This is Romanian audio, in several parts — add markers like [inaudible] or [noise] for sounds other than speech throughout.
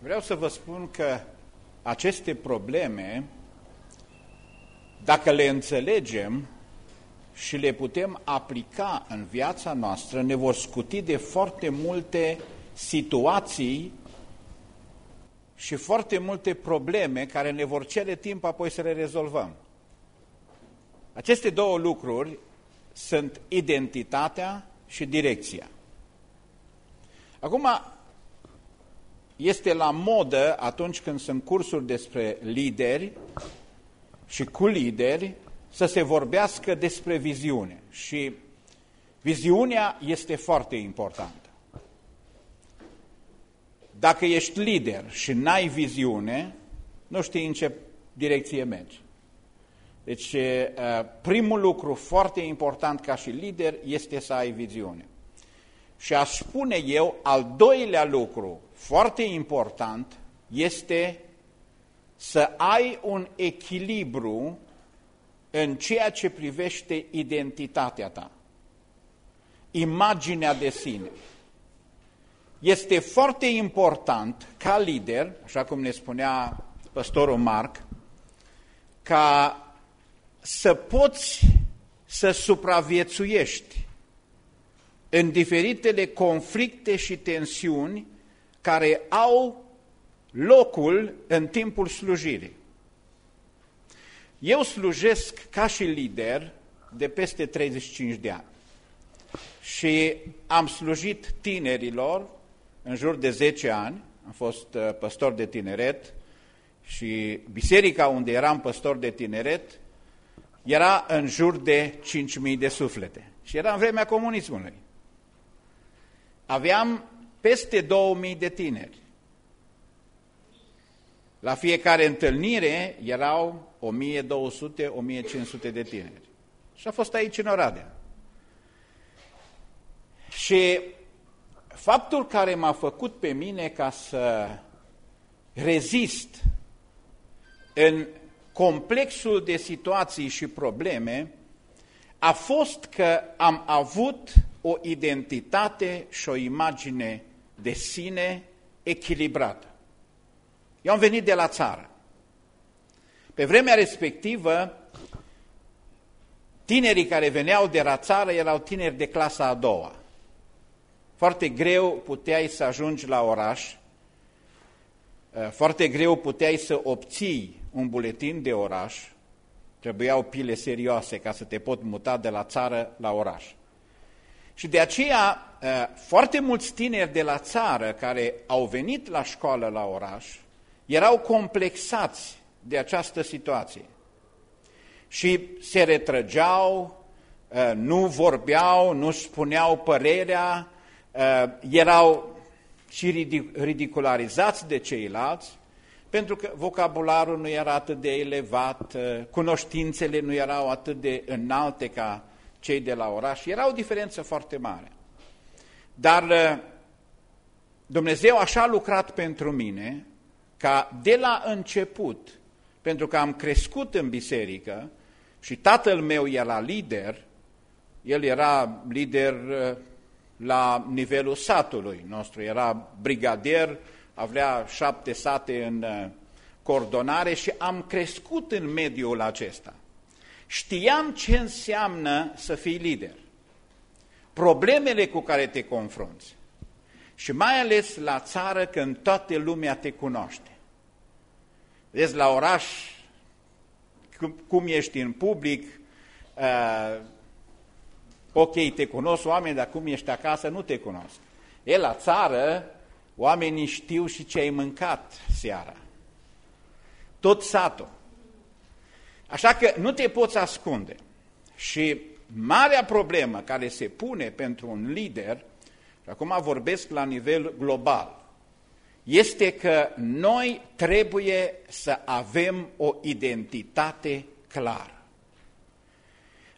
Vreau să vă spun că aceste probleme, dacă le înțelegem și le putem aplica în viața noastră, ne vor scuti de foarte multe situații și foarte multe probleme care ne vor cere timp apoi să le rezolvăm. Aceste două lucruri sunt identitatea și direcția. Acum, este la modă atunci când sunt cursuri despre lideri și cu lideri să se vorbească despre viziune. Și viziunea este foarte importantă. Dacă ești lider și n-ai viziune, nu știi în ce direcție mergi. Deci, primul lucru foarte important ca și lider este să ai viziune. Și aș spune eu, al doilea lucru foarte important este să ai un echilibru în ceea ce privește identitatea ta, imaginea de sine. Este foarte important ca lider, așa cum ne spunea păstorul Marc, ca să poți să supraviețuiești în diferitele conflicte și tensiuni care au locul în timpul slujirii. Eu slujesc ca și lider de peste 35 de ani și am slujit tinerilor în jur de 10 ani, am fost uh, păstor de tineret și biserica unde eram păstor de tineret era în jur de 5.000 de suflete și era în vremea comunismului. Aveam peste 2000 de tineri. La fiecare întâlnire erau 1200-1500 de tineri. Și a fost aici în Oradea. Și faptul care m-a făcut pe mine ca să rezist în complexul de situații și probleme a fost că am avut o identitate și o imagine de sine echilibrată. Eu am venit de la țară. Pe vremea respectivă, tinerii care veneau de la țară erau tineri de clasa a doua. Foarte greu puteai să ajungi la oraș, foarte greu puteai să obții un buletin de oraș, trebuiau pile serioase ca să te pot muta de la țară la oraș. Și de aceea, foarte mulți tineri de la țară care au venit la școală la oraș, erau complexați de această situație. Și se retrăgeau, nu vorbeau, nu spuneau părerea, erau și ridicularizați de ceilalți, pentru că vocabularul nu era atât de elevat, cunoștințele nu erau atât de înalte ca cei de la oraș. Era o diferență foarte mare. Dar uh, Dumnezeu așa a lucrat pentru mine ca de la început, pentru că am crescut în biserică și tatăl meu era lider, el era lider uh, la nivelul satului nostru, era brigadier, avea șapte sate în uh, coordonare și am crescut în mediul acesta. Știam ce înseamnă să fii lider, problemele cu care te confrunți și mai ales la țară când toată lumea te cunoaște. Vezi, la oraș, cum ești în public, uh, ok, te cunosc oameni, dar cum ești acasă, nu te cunosc. E la țară, oamenii știu și ce ai mâncat seara. Tot satul. Așa că nu te poți ascunde. Și marea problemă care se pune pentru un lider, și acum vorbesc la nivel global, este că noi trebuie să avem o identitate clară.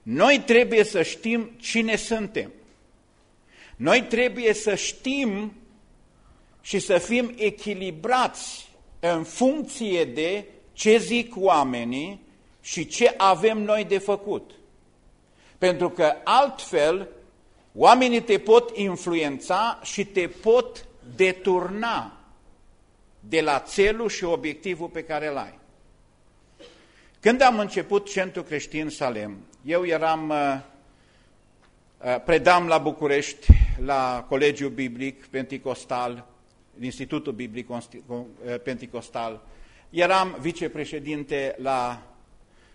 Noi trebuie să știm cine suntem. Noi trebuie să știm și să fim echilibrați în funcție de ce zic oamenii și ce avem noi de făcut. Pentru că altfel oamenii te pot influența și te pot deturna de la țelul și obiectivul pe care îl ai. Când am început Centrul Creștin Salem, eu eram, uh, uh, predam la București, la Colegiul Biblic Pentecostal, Institutul Biblic uh, Pentecostal, eram vicepreședinte la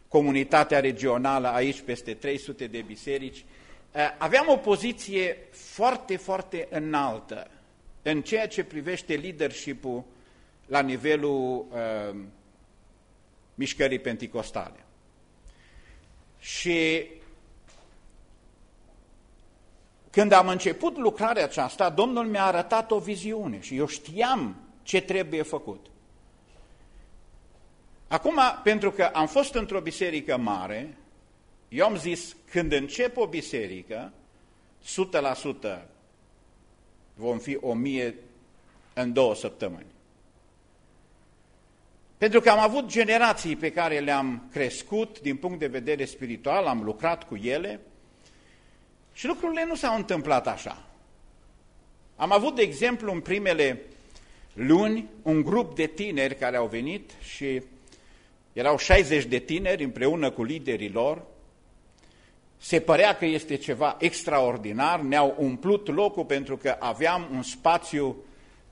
comunitatea regională, aici peste 300 de biserici, aveam o poziție foarte, foarte înaltă în ceea ce privește leadership-ul la nivelul uh, mișcării penticostale. Și când am început lucrarea aceasta, Domnul mi-a arătat o viziune și eu știam ce trebuie făcut. Acum, pentru că am fost într-o biserică mare, eu am zis, când încep o biserică, 100% vom fi o mie în două săptămâni. Pentru că am avut generații pe care le-am crescut din punct de vedere spiritual, am lucrat cu ele și lucrurile nu s-au întâmplat așa. Am avut, de exemplu, în primele luni, un grup de tineri care au venit și erau 60 de tineri împreună cu liderii lor. Se părea că este ceva extraordinar, ne-au umplut locul pentru că aveam un spațiu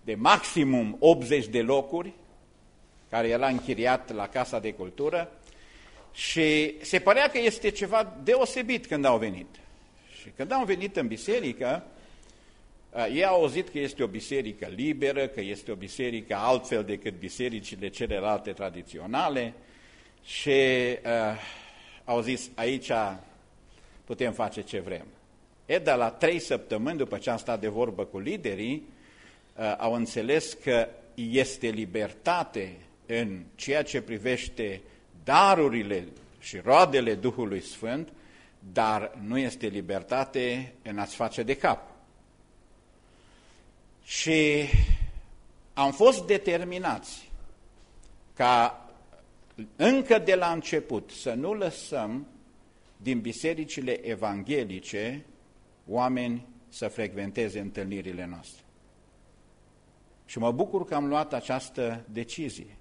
de maximum 80 de locuri care era închiriat la Casa de Cultură și se părea că este ceva deosebit când au venit. Și când au venit în biserică, ei au auzit că este o biserică liberă, că este o biserică altfel decât bisericile celelalte tradiționale și uh, au zis, aici putem face ce vrem. E, dar la trei săptămâni, după ce am stat de vorbă cu liderii, uh, au înțeles că este libertate în ceea ce privește darurile și roadele Duhului Sfânt, dar nu este libertate în a-ți face de cap. Și am fost determinați ca încă de la început să nu lăsăm din bisericile evanghelice oameni să frecventeze întâlnirile noastre. Și mă bucur că am luat această decizie.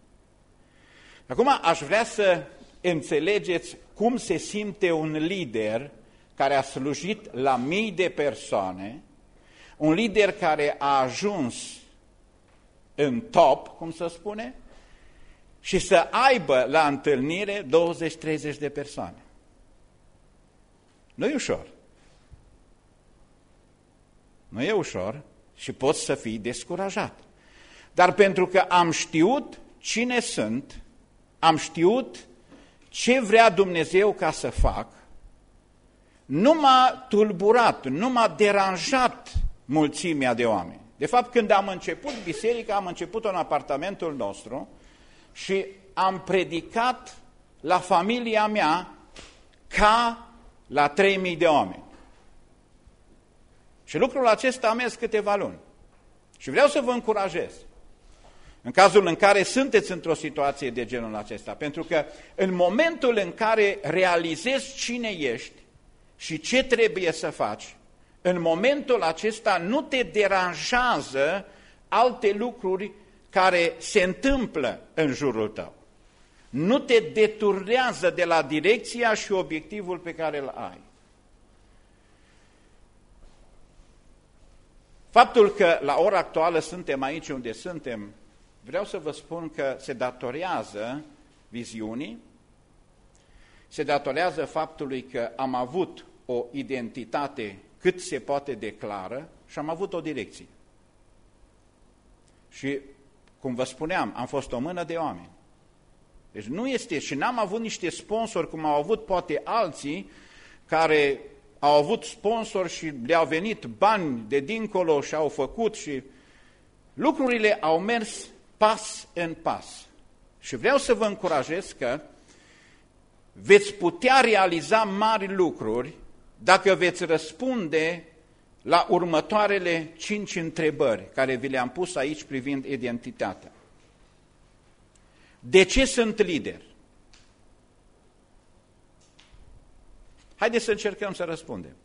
Acum aș vrea să înțelegeți cum se simte un lider care a slujit la mii de persoane, un lider care a ajuns în top, cum să spune, și să aibă la întâlnire 20-30 de persoane. Nu e ușor. Nu e ușor și poți să fii descurajat. Dar pentru că am știut cine sunt, am știut ce vrea Dumnezeu ca să fac, nu m-a tulburat, nu m-a deranjat mulțimea de oameni. De fapt, când am început biserica, am început în apartamentul nostru și am predicat la familia mea ca la 3000 de oameni. Și lucrul acesta a mers câteva luni. Și vreau să vă încurajez. În cazul în care sunteți într-o situație de genul acesta. Pentru că în momentul în care realizezi cine ești și ce trebuie să faci, în momentul acesta nu te deranjează alte lucruri care se întâmplă în jurul tău. Nu te deturnează de la direcția și obiectivul pe care îl ai. Faptul că la ora actuală suntem aici unde suntem vreau să vă spun că se datorează viziunii, se datorează faptului că am avut o identitate cât se poate declară și am avut o direcție. Și, cum vă spuneam, am fost o mână de oameni. Deci nu este, și n-am avut niște sponsori cum au avut poate alții care au avut sponsori și le-au venit bani de dincolo și au făcut și lucrurile au mers pas în pas. Și vreau să vă încurajez că veți putea realiza mari lucruri dacă veți răspunde la următoarele cinci întrebări care vi le-am pus aici privind identitatea. De ce sunt lider? Haideți să încercăm să răspundem.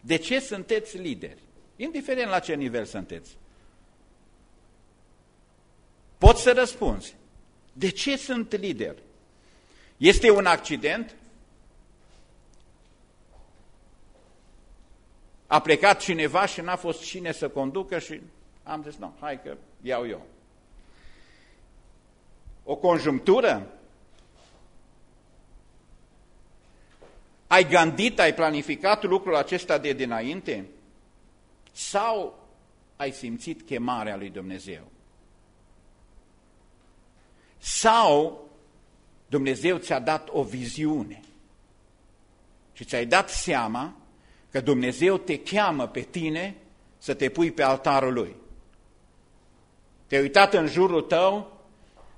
De ce sunteți lideri? Indiferent la ce nivel sunteți. poți să răspunzi. De ce sunt lider? Este un accident? A plecat cineva și n-a fost cine să conducă și am zis, nu, hai că iau eu. O conjunctură? Ai gândit, ai planificat lucrul acesta de dinainte? Sau ai simțit chemarea lui Dumnezeu? Sau Dumnezeu ți-a dat o viziune și ți-ai dat seama că Dumnezeu te cheamă pe tine să te pui pe altarul Lui. Te-ai uitat în jurul tău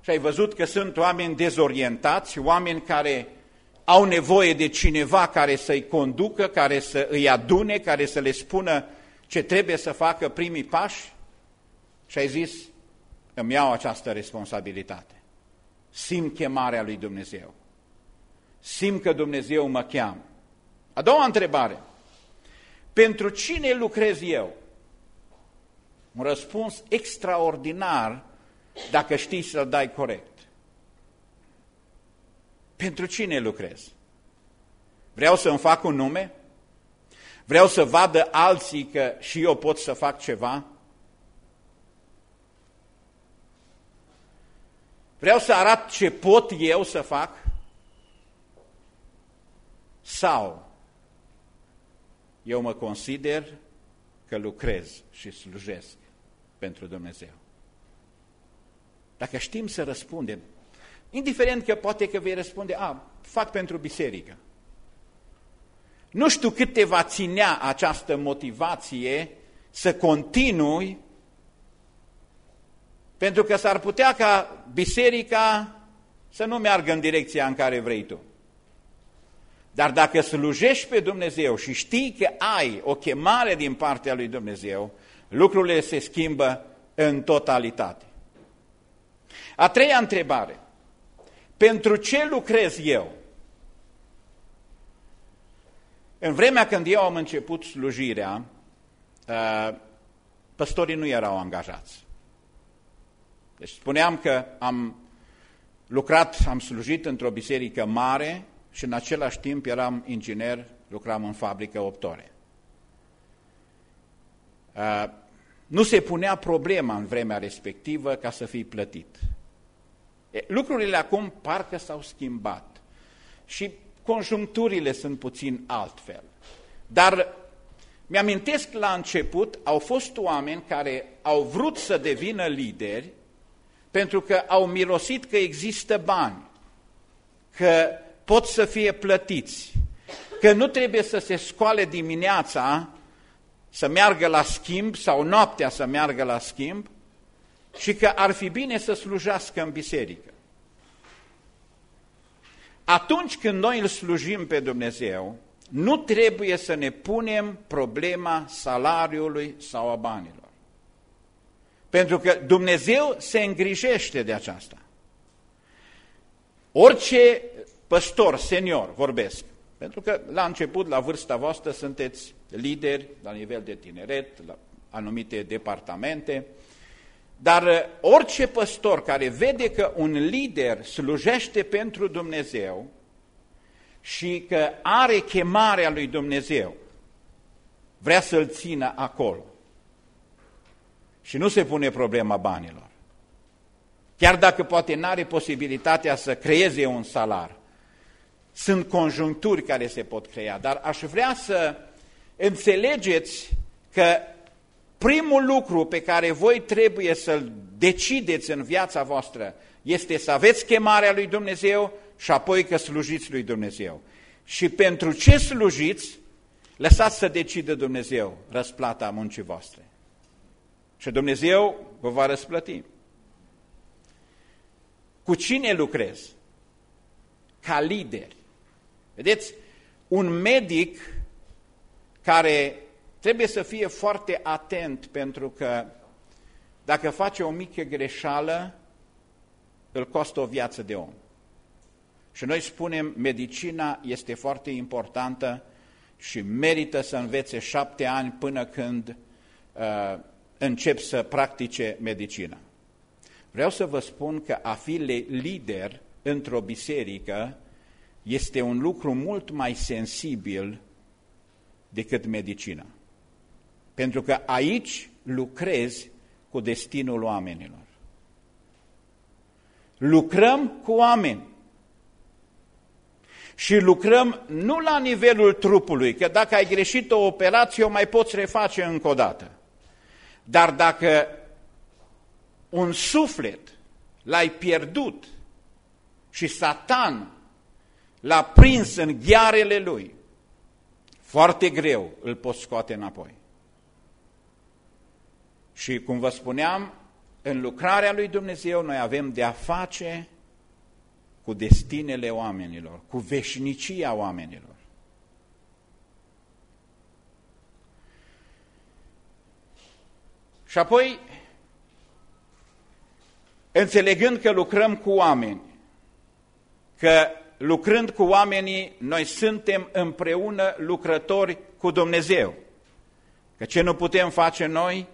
și ai văzut că sunt oameni dezorientați, oameni care au nevoie de cineva care să-i conducă, care să îi adune, care să le spună ce trebuie să facă primii pași și ai zis, îmi iau această responsabilitate. Simt chemarea lui Dumnezeu. Simt că Dumnezeu mă cheamă. A doua întrebare. Pentru cine lucrez eu? Un răspuns extraordinar dacă știi să-l dai corect. Pentru cine lucrez? Vreau să-mi fac un nume? Vreau să vadă alții că și eu pot să fac ceva? Vreau să arat ce pot eu să fac? Sau eu mă consider că lucrez și slujesc pentru Dumnezeu? Dacă știm să răspundem, indiferent că poate că vei răspunde, a, fac pentru biserică. Nu știu cât te va ținea această motivație să continui, pentru că s-ar putea ca biserica să nu meargă în direcția în care vrei tu. Dar dacă slujești pe Dumnezeu și știi că ai o chemare din partea lui Dumnezeu, lucrurile se schimbă în totalitate. A treia întrebare. Pentru ce lucrez eu? În vremea când eu am început slujirea, uh, păstorii nu erau angajați. Deci spuneam că am lucrat, am slujit într-o biserică mare și în același timp eram inginer, lucram în fabrică 8 ore. Uh, nu se punea problema în vremea respectivă ca să fii plătit. Lucrurile acum parcă s-au schimbat și conjuncturile sunt puțin altfel. Dar mi-amintesc la început, au fost oameni care au vrut să devină lideri pentru că au mirosit că există bani, că pot să fie plătiți, că nu trebuie să se scoale dimineața să meargă la schimb sau noaptea să meargă la schimb și că ar fi bine să slujească în biserică. Atunci când noi îl slujim pe Dumnezeu, nu trebuie să ne punem problema salariului sau a banilor. Pentru că Dumnezeu se îngrijește de aceasta. Orice păstor senior, vorbesc, pentru că la început, la vârsta voastră, sunteți lideri la nivel de tineret, la anumite departamente, dar uh, orice păstor care vede că un lider slujește pentru Dumnezeu și că are chemarea lui Dumnezeu, vrea să-l țină acolo. Și nu se pune problema banilor. Chiar dacă poate nu are posibilitatea să creeze un salar, sunt conjuncturi care se pot crea, dar aș vrea să înțelegeți că primul lucru pe care voi trebuie să-l decideți în viața voastră este să aveți chemarea lui Dumnezeu și apoi că slujiți lui Dumnezeu. Și pentru ce slujiți, lăsați să decidă Dumnezeu răsplata muncii voastre. Și Dumnezeu vă va răsplăti. Cu cine lucrez? Ca lider. Vedeți, un medic care trebuie să fie foarte atent pentru că dacă face o mică greșeală, îl costă o viață de om. Și noi spunem, medicina este foarte importantă și merită să învețe șapte ani până când uh, încep să practice medicina. Vreau să vă spun că a fi lider într-o biserică este un lucru mult mai sensibil decât medicina. Pentru că aici lucrezi cu destinul oamenilor. Lucrăm cu oameni. Și lucrăm nu la nivelul trupului, că dacă ai greșit o operație, o mai poți reface încă o dată. Dar dacă un suflet l-ai pierdut și Satan l-a prins în ghearele lui, foarte greu îl poți scoate înapoi. Și cum vă spuneam, în lucrarea lui Dumnezeu noi avem de a face cu destinele oamenilor, cu veșnicia oamenilor. Și apoi, înțelegând că lucrăm cu oameni, că lucrând cu oamenii, noi suntem împreună lucrători cu Dumnezeu. Că ce nu putem face noi,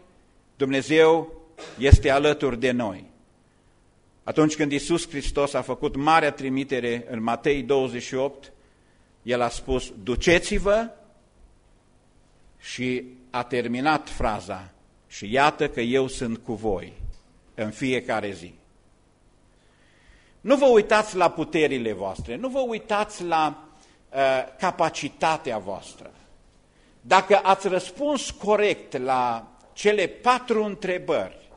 Dumnezeu este alături de noi. Atunci când Iisus Hristos a făcut marea trimitere în Matei 28, El a spus, duceți-vă și a terminat fraza și iată că eu sunt cu voi în fiecare zi. Nu vă uitați la puterile voastre, nu vă uitați la uh, capacitatea voastră. Dacă ați răspuns corect la cele patru întrebări,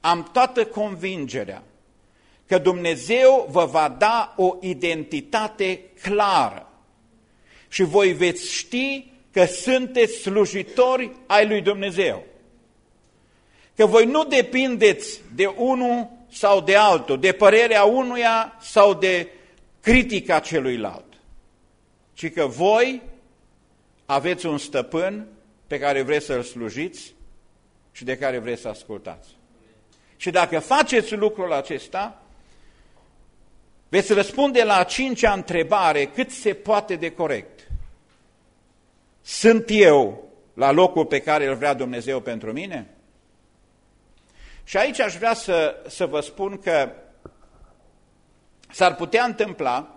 am toată convingerea că Dumnezeu vă va da o identitate clară și voi veți ști că sunteți slujitori ai lui Dumnezeu. Că voi nu depindeți de unul sau de altul, de părerea unuia sau de critica celuilalt, ci că voi aveți un stăpân pe care vreți să-l slujiți și de care vreți să ascultați. Și dacă faceți lucrul acesta, veți răspunde la a cincea întrebare cât se poate de corect. Sunt eu la locul pe care îl vrea Dumnezeu pentru mine? Și aici aș vrea să, să vă spun că s-ar putea întâmpla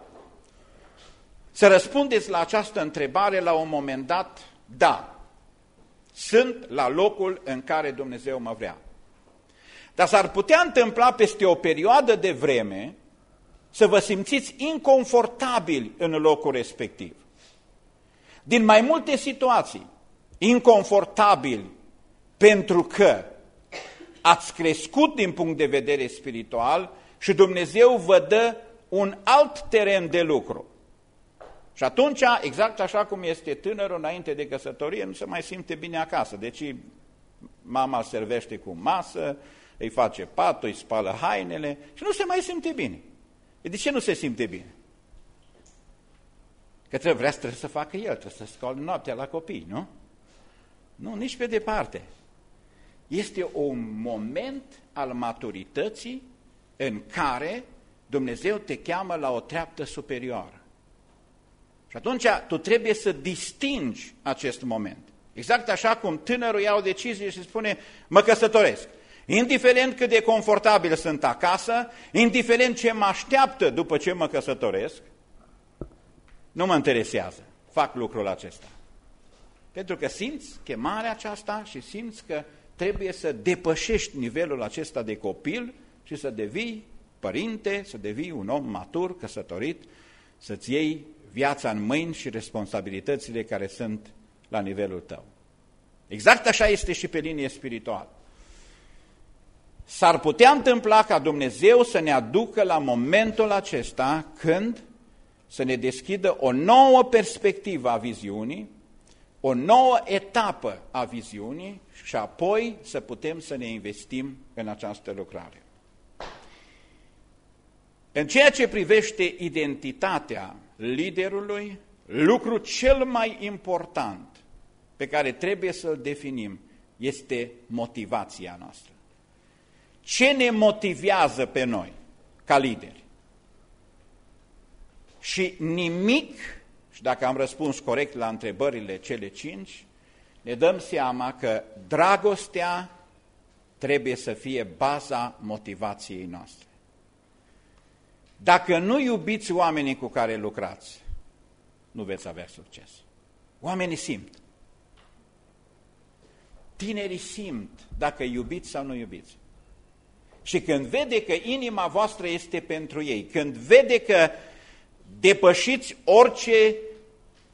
să răspundeți la această întrebare la un moment dat, da, sunt la locul în care Dumnezeu mă vrea. Dar s-ar putea întâmpla peste o perioadă de vreme să vă simțiți inconfortabili în locul respectiv. Din mai multe situații, inconfortabili pentru că ați crescut din punct de vedere spiritual și Dumnezeu vă dă un alt teren de lucru. Și atunci, exact așa cum este tânărul înainte de căsătorie, nu se mai simte bine acasă. Deci mama îl servește cu masă, îi face patul, îi spală hainele și nu se mai simte bine. De ce nu se simte bine? Că trebuie, vrea trebuie să facă el, trebuie să scoală noaptea la copii, nu? Nu, nici pe departe. Este un moment al maturității în care Dumnezeu te cheamă la o treaptă superioară. Și atunci tu trebuie să distingi acest moment. Exact așa cum tânărul ia o decizie și spune, mă căsătoresc. Indiferent cât de confortabil sunt acasă, indiferent ce mă așteaptă după ce mă căsătoresc, nu mă interesează. Fac lucrul acesta. Pentru că simți chemarea aceasta și simți că trebuie să depășești nivelul acesta de copil și să devii părinte, să devii un om matur, căsătorit, să-ți iei viața în mâini și responsabilitățile care sunt la nivelul tău. Exact așa este și pe linie spirituală. S-ar putea întâmpla ca Dumnezeu să ne aducă la momentul acesta când să ne deschidă o nouă perspectivă a viziunii, o nouă etapă a viziunii și apoi să putem să ne investim în această lucrare. În ceea ce privește identitatea liderului, lucru cel mai important pe care trebuie să-l definim este motivația noastră. Ce ne motivează pe noi ca lideri? Și nimic, și dacă am răspuns corect la întrebările cele cinci, ne dăm seama că dragostea trebuie să fie baza motivației noastre. Dacă nu iubiți oamenii cu care lucrați, nu veți avea succes. Oamenii simt. Tinerii simt dacă iubiți sau nu iubiți. Și când vede că inima voastră este pentru ei, când vede că depășiți orice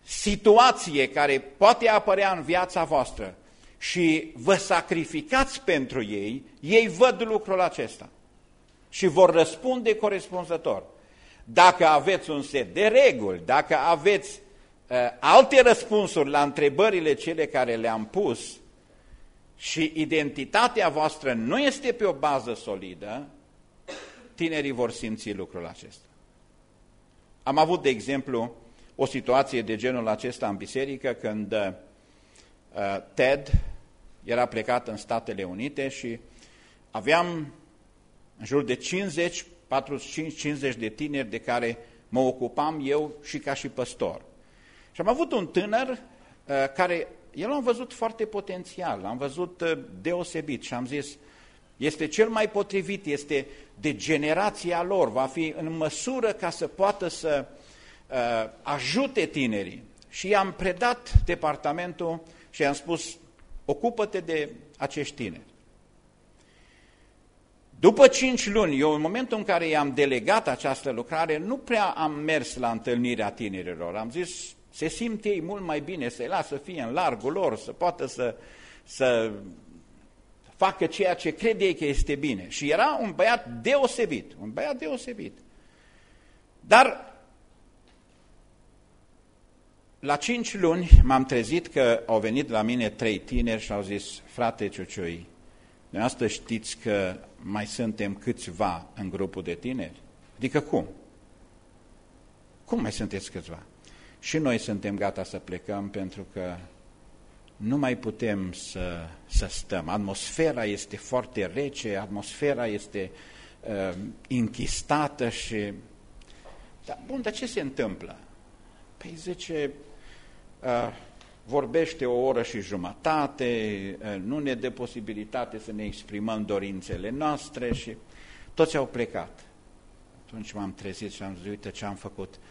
situație care poate apărea în viața voastră și vă sacrificați pentru ei, ei văd lucrul acesta și vor răspunde corespunzător. Dacă aveți un set de reguli, dacă aveți uh, alte răspunsuri la întrebările cele care le-am pus și identitatea voastră nu este pe o bază solidă, tinerii vor simți lucrul acesta. Am avut, de exemplu, o situație de genul acesta în biserică când uh, Ted era plecat în Statele Unite și aveam în jur de 50, 45-50 de tineri de care mă ocupam eu și ca și păstor. Și am avut un tânăr uh, care, el l-am văzut foarte potențial, l-am văzut uh, deosebit și am zis, este cel mai potrivit, este de generația lor, va fi în măsură ca să poată să uh, ajute tinerii. Și i-am predat departamentul și i-am spus, ocupă-te de acești tineri. După cinci luni, eu în momentul în care i-am delegat această lucrare, nu prea am mers la întâlnirea tinerilor. Am zis, se simt ei mult mai bine, să-i lasă să fie în largul lor, să poată să, să facă ceea ce crede ei că este bine. Și era un băiat deosebit, un băiat deosebit. Dar la cinci luni m-am trezit că au venit la mine trei tineri și au zis, frate Ciuciui, dumneavoastră știți că mai suntem câțiva în grupul de tineri? Adică cum? Cum mai sunteți câțiva? Și noi suntem gata să plecăm pentru că nu mai putem să, să stăm. Atmosfera este foarte rece, atmosfera este uh, închistată și... Da, bun, dar ce se întâmplă? Păi zice, uh, vorbește o oră și jumătate, uh, nu ne dă posibilitate să ne exprimăm dorințele noastre și toți au plecat. Atunci m-am trezit și am zis, uite ce am făcut. Uh,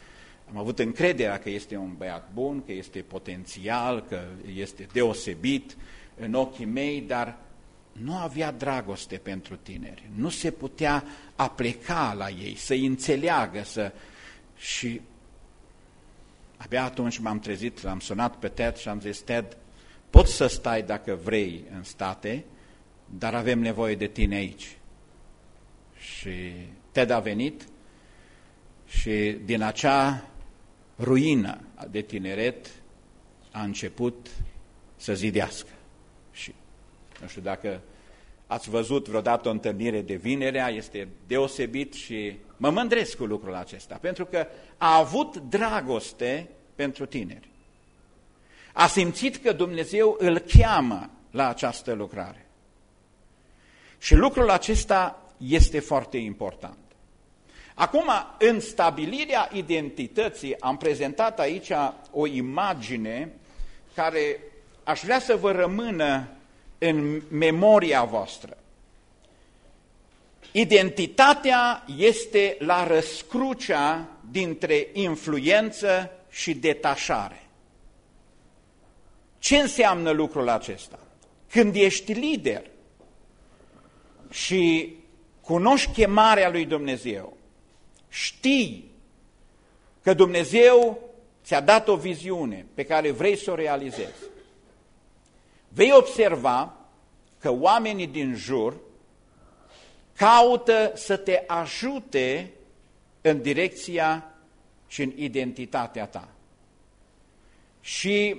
am avut încrederea că este un băiat bun, că este potențial, că este deosebit în ochii mei, dar nu avea dragoste pentru tineri. Nu se putea apleca la ei, să-i înțeleagă, să... și abia atunci m-am trezit, l-am sunat pe Ted și am zis, Ted, poți să stai dacă vrei în state, dar avem nevoie de tine aici. Și Ted a venit și din acea ruină de tineret a început să zidească. Și nu știu dacă ați văzut vreodată o întâlnire de vinerea, este deosebit și mă mândresc cu lucrul acesta, pentru că a avut dragoste pentru tineri. A simțit că Dumnezeu îl cheamă la această lucrare. Și lucrul acesta este foarte important. Acum, în stabilirea identității, am prezentat aici o imagine care aș vrea să vă rămână în memoria voastră. Identitatea este la răscrucea dintre influență și detașare. Ce înseamnă lucrul acesta? Când ești lider și cunoști chemarea lui Dumnezeu, știi că Dumnezeu ți-a dat o viziune pe care vrei să o realizezi, vei observa că oamenii din jur caută să te ajute în direcția și în identitatea ta. Și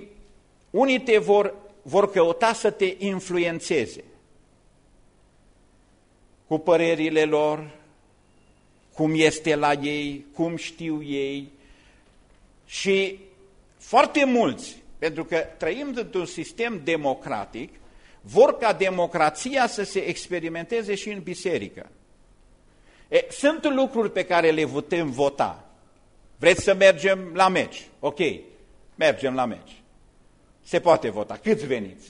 unii te vor, vor căuta să te influențeze cu părerile lor, cum este la ei, cum știu ei și foarte mulți, pentru că trăim într-un sistem democratic, vor ca democrația să se experimenteze și în biserică. E, sunt lucruri pe care le putem vota. Vreți să mergem la meci? Ok, mergem la meci. Se poate vota. Câți veniți?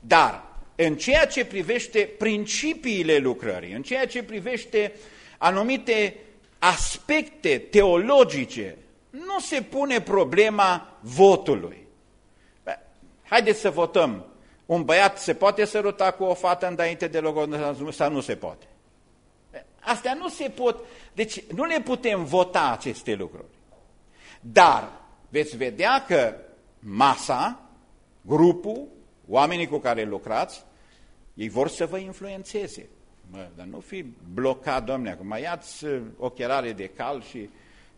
Dar în ceea ce privește principiile lucrării, în ceea ce privește anumite aspecte teologice, nu se pune problema votului. Haideți să votăm. Un băiat se poate săruta cu o fată înainte de logodă sau nu se poate? Astea nu se pot, deci nu le putem vota aceste lucruri. Dar veți vedea că masa, grupul, oamenii cu care lucrați, ei vor să vă influențeze. Mă, dar nu fi blocat, domne, acum ia-ți uh, ochelare de cal și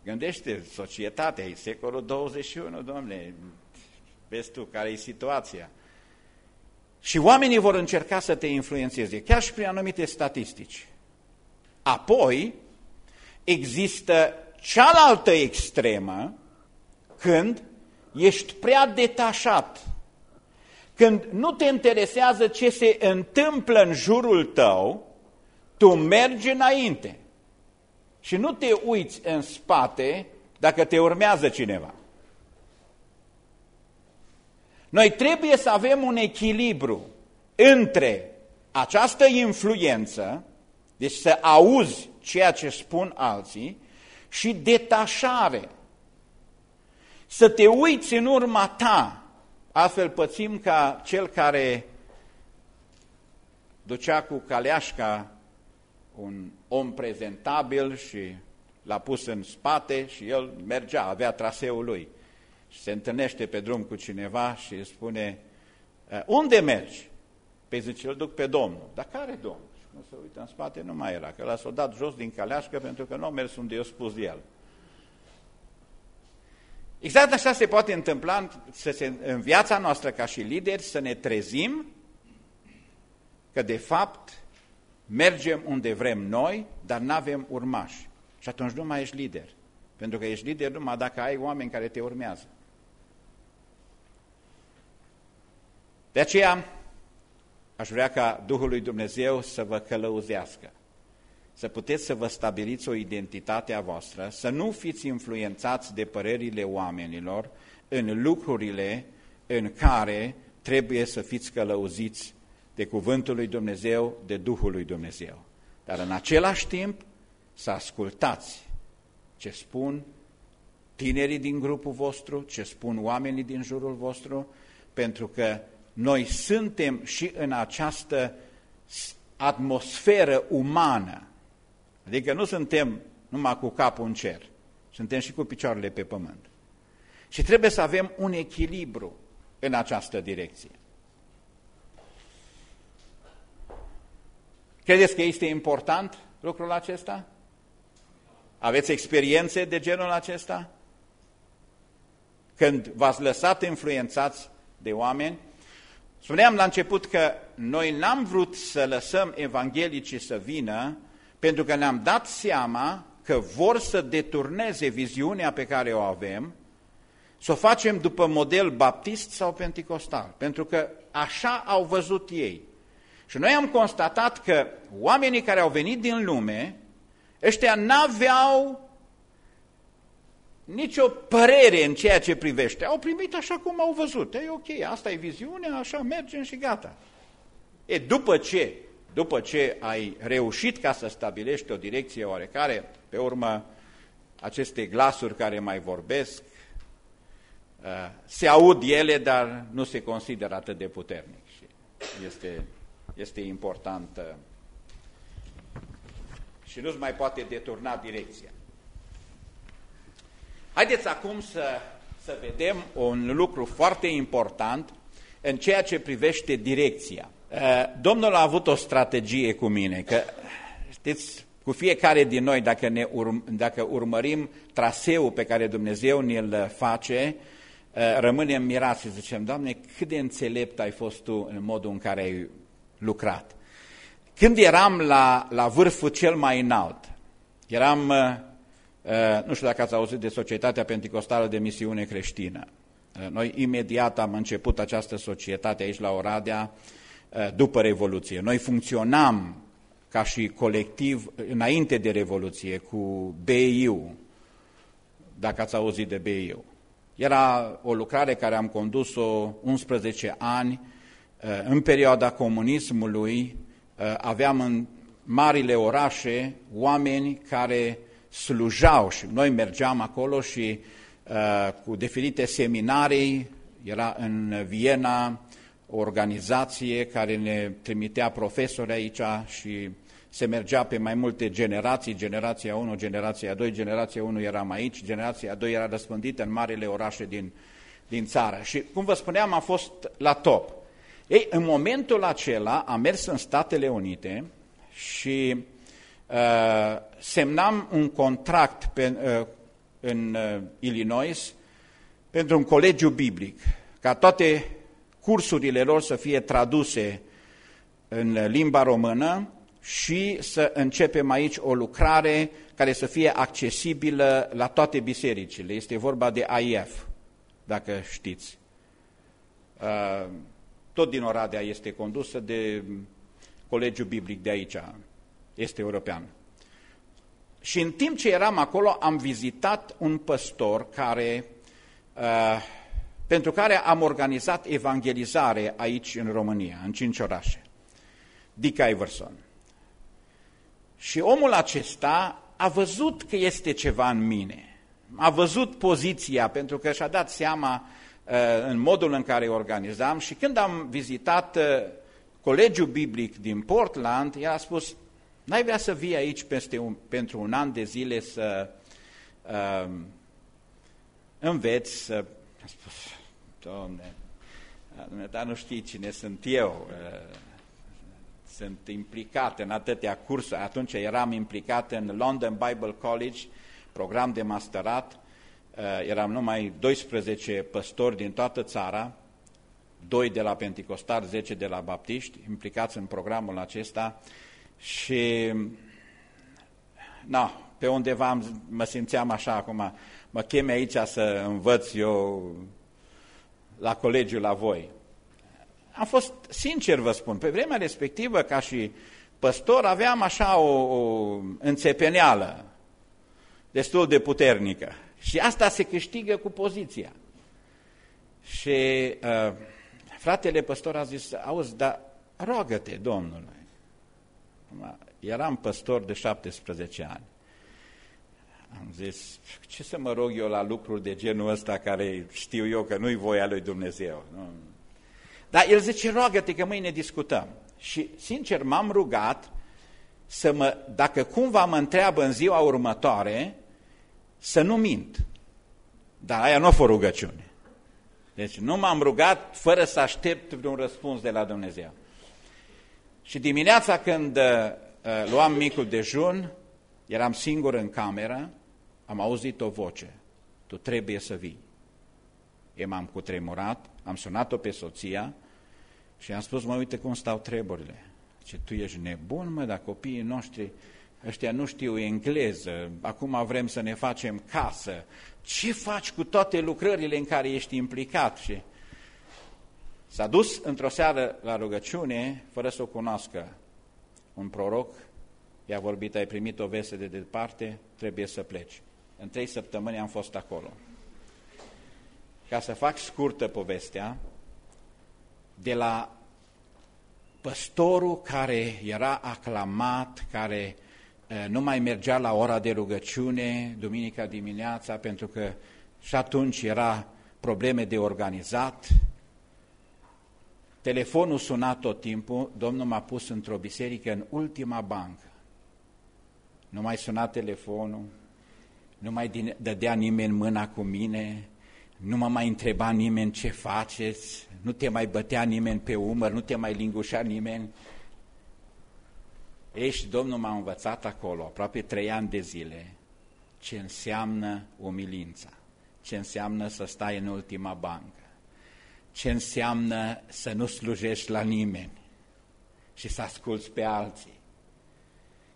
gândește, societatea e secolul 21, domne, vezi tu care e situația. Și oamenii vor încerca să te influențeze, chiar și prin anumite statistici. Apoi, există cealaltă extremă, când ești prea detașat, când nu te interesează ce se întâmplă în jurul tău, tu mergi înainte și nu te uiți în spate dacă te urmează cineva. Noi trebuie să avem un echilibru între această influență, deci să auzi ceea ce spun alții, și detașare. Să te uiți în urma ta, altfel pățim ca cel care ducea cu caleașca un om prezentabil și l-a pus în spate și el mergea, avea traseul lui. Și se întâlnește pe drum cu cineva și îi spune, unde mergi? Păi zice, îl duc pe Domnul. Dar care Domnul? Și când se uită în spate, nu mai era, că l-a dat jos din caleașcă pentru că nu a mers unde i-a spus el. Exact așa se poate întâmpla să se, în viața noastră ca și lideri să ne trezim că de fapt mergem unde vrem noi, dar nu avem urmași. Și atunci nu mai ești lider. Pentru că ești lider numai dacă ai oameni care te urmează. De aceea aș vrea ca Duhul lui Dumnezeu să vă călăuzească, să puteți să vă stabiliți o identitate a voastră, să nu fiți influențați de părerile oamenilor în lucrurile în care trebuie să fiți călăuziți de Cuvântul lui Dumnezeu, de Duhul lui Dumnezeu. Dar în același timp să ascultați ce spun tinerii din grupul vostru, ce spun oamenii din jurul vostru, pentru că noi suntem și în această atmosferă umană. Adică nu suntem numai cu capul în cer, suntem și cu picioarele pe pământ. Și trebuie să avem un echilibru în această direcție. Credeți că este important lucrul acesta? Aveți experiențe de genul acesta? Când v-ați lăsat influențați de oameni? Spuneam la început că noi n-am vrut să lăsăm evanghelicii să vină pentru că ne-am dat seama că vor să deturneze viziunea pe care o avem, să o facem după model baptist sau penticostal, pentru că așa au văzut ei. Și noi am constatat că oamenii care au venit din lume, ăștia n-aveau nicio părere în ceea ce privește. Au primit așa cum au văzut. E ok, asta e viziunea, așa mergem și gata. E după ce, după ce ai reușit ca să stabilești o direcție oarecare, pe urmă aceste glasuri care mai vorbesc, uh, se aud ele, dar nu se consideră atât de puternic. Este este importantă și nu-ți mai poate deturna direcția. Haideți acum să, să vedem un lucru foarte important în ceea ce privește direcția. Uh, Domnul a avut o strategie cu mine, că știți, cu fiecare din noi, dacă, ne urm, dacă urmărim traseul pe care Dumnezeu ne-l face, uh, rămânem mirați și zicem, Doamne, cât de înțelept ai fost Tu în modul în care ai lucrat. Când eram la, la vârful cel mai înalt, eram, uh, uh, nu știu dacă ați auzit de Societatea Pentecostală de Misiune Creștină. Uh, noi imediat am început această societate aici la Oradea după Revoluție. Noi funcționam ca și colectiv înainte de Revoluție cu BIU, dacă ați auzit de BIU. Era o lucrare care am condus-o 11 ani, în perioada comunismului aveam în marile orașe oameni care slujau și noi mergeam acolo și cu diferite seminarii, era în Viena o organizație care ne trimitea profesori aici și se mergea pe mai multe generații, generația 1, generația 2, generația 1 eram aici, generația 2 era răspândită în marile orașe din, din țară. Și, cum vă spuneam, a fost la top. Ei, în momentul acela am mers în Statele Unite și uh, semnam un contract pe, uh, în uh, Illinois pentru un colegiu biblic, ca toate cursurile lor să fie traduse în limba română și să începem aici o lucrare care să fie accesibilă la toate bisericile. Este vorba de AIF, dacă știți. Uh, tot din Oradea este condusă de Colegiul Biblic de aici, este european. Și în timp ce eram acolo, am vizitat un păstor care, uh, pentru care am organizat evangelizare aici în România, în cinci orașe. Dick Iverson. Și omul acesta a văzut că este ceva în mine. A văzut poziția, pentru că și-a dat seama uh, în modul în care organizam și când am vizitat uh, Colegiul Biblic din Portland, el a spus, n-ai vrea să vii aici peste un, pentru un an de zile să uh, înveți, să... A spus, Domne, dar nu știi cine sunt eu, uh, sunt implicat în atâtea cursuri. Atunci eram implicat în London Bible College, program de masterat. Uh, eram numai 12 păstori din toată țara, doi de la Pentecostar, 10 de la Baptiști, implicați în programul acesta și na, pe undeva mă simțeam așa acum, mă cheme aici să învăț eu la colegiul la voi. Am fost sincer, vă spun, pe vremea respectivă, ca și păstor, aveam așa o, o înțepeneală destul de puternică. Și asta se câștigă cu poziția. Și uh, fratele păstor a zis, auzi, dar roagă-te Domnului. Eram păstor de 17 ani. Am zis, ce să mă rog eu la lucruri de genul ăsta care știu eu că nu-i voia lui Dumnezeu? Nu, dar el zice, roagă-te că mâine discutăm. Și, sincer, m-am rugat să mă, dacă cumva mă întreabă în ziua următoare, să nu mint. Dar aia nu a fost rugăciune. Deci nu m-am rugat fără să aștept vreun răspuns de la Dumnezeu. Și dimineața când uh, uh luam micul dejun, eram singur în cameră, am auzit o voce. Tu trebuie să vii. Eu m-am cutremurat, am sunat-o pe soția și am spus, mă, uite cum stau treburile. Ce tu ești nebun, mă, dar copiii noștri, ăștia nu știu engleză, acum vrem să ne facem casă. Ce faci cu toate lucrările în care ești implicat? Și s-a dus într-o seară la rugăciune, fără să o cunoască, un proroc, i-a vorbit, ai primit o veste de departe, trebuie să pleci. În trei săptămâni am fost acolo. Ca să fac scurtă povestea, de la păstorul care era aclamat, care nu mai mergea la ora de rugăciune duminica dimineața pentru că și atunci era probleme de organizat. Telefonul suna tot timpul, Domnul m-a pus într-o biserică în ultima bancă. Nu mai suna telefonul, nu mai dădea nimeni mâna cu mine, nu mă mai întreba nimeni ce faceți, nu te mai bătea nimeni pe umăr, nu te mai lingușa nimeni. Ei, și Domnul m-a învățat acolo, aproape trei ani de zile, ce înseamnă umilința, ce înseamnă să stai în ultima bancă, ce înseamnă să nu slujești la nimeni și să asculți pe alții,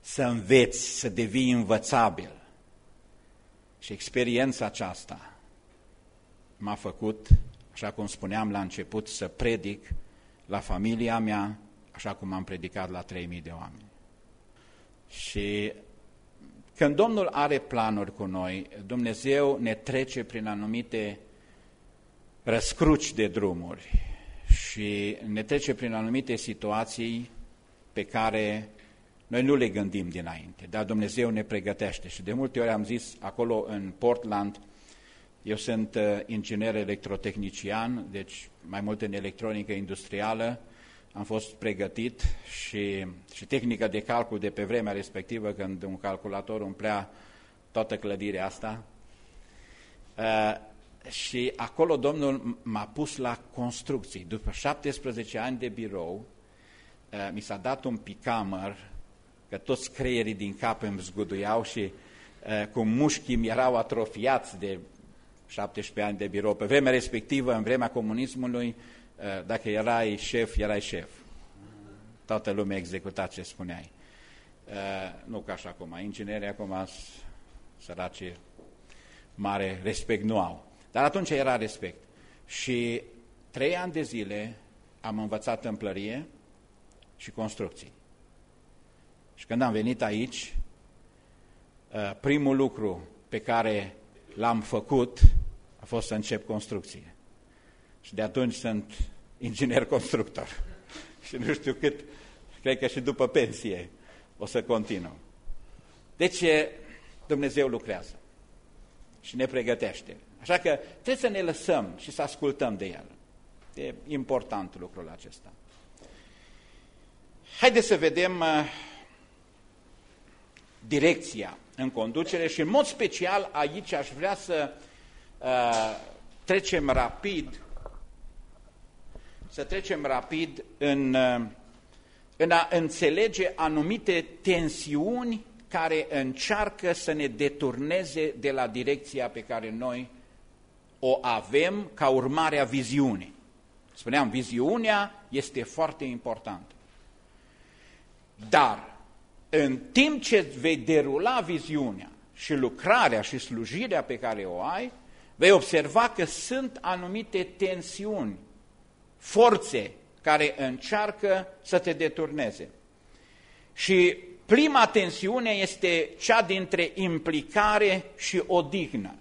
să înveți, să devii învățabil. Și experiența aceasta m-a făcut, așa cum spuneam la început, să predic la familia mea, așa cum am predicat la 3000 de oameni. Și când Domnul are planuri cu noi, Dumnezeu ne trece prin anumite răscruci de drumuri și ne trece prin anumite situații pe care noi nu le gândim dinainte, dar Dumnezeu ne pregătește. Și de multe ori am zis acolo în Portland, eu sunt uh, inginer electrotehnician, deci mai mult în electronică industrială, am fost pregătit și, și tehnica de calcul de pe vremea respectivă, când un calculator umplea toată clădirea asta. Uh, și acolo Domnul m-a pus la construcții. După 17 ani de birou, uh, mi s-a dat un picamăr, că toți creierii din cap îmi zguduiau și uh, cu mușchii mi erau atrofiați de 17 ani de birou. Pe vremea respectivă, în vremea comunismului, uh, dacă erai șef, erai șef. Toată lumea executa ce spuneai. Uh, nu ca așa acum. Inginerii acum, săraci, mare respect nu au. Dar atunci era respect. Și trei ani de zile am învățat tâmplărie și construcții. Și când am venit aici, uh, primul lucru pe care l-am făcut a fost să încep construcție. Și de atunci sunt inginer constructor. [laughs] și nu știu cât, cred că și după pensie o să continu. Deci Dumnezeu lucrează și ne pregătește. Așa că trebuie să ne lăsăm și să ascultăm de El. E important lucrul acesta. Haideți să vedem uh, direcția în conducere și în mod special aici aș vrea să uh, trecem rapid să trecem rapid în, uh, în a înțelege anumite tensiuni care încearcă să ne deturneze de la direcția pe care noi o avem ca urmare a viziunii. Spuneam, viziunea este foarte importantă. Dar în timp ce vei derula viziunea și lucrarea și slujirea pe care o ai, vei observa că sunt anumite tensiuni, forțe care încearcă să te deturneze. Și prima tensiune este cea dintre implicare și odihnă.